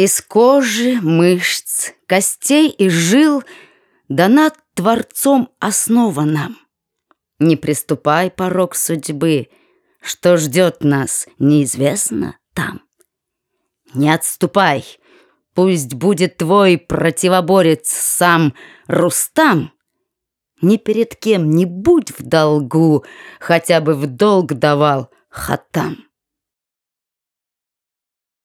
Из кожи, мышц, костей и жил Дана Творцом основа нам. Не приступай порог судьбы, Что ждет нас, неизвестно там. Не отступай, пусть будет твой противоборец сам Рустам. Ни перед кем не будь в долгу, Хотя бы в долг давал хатам.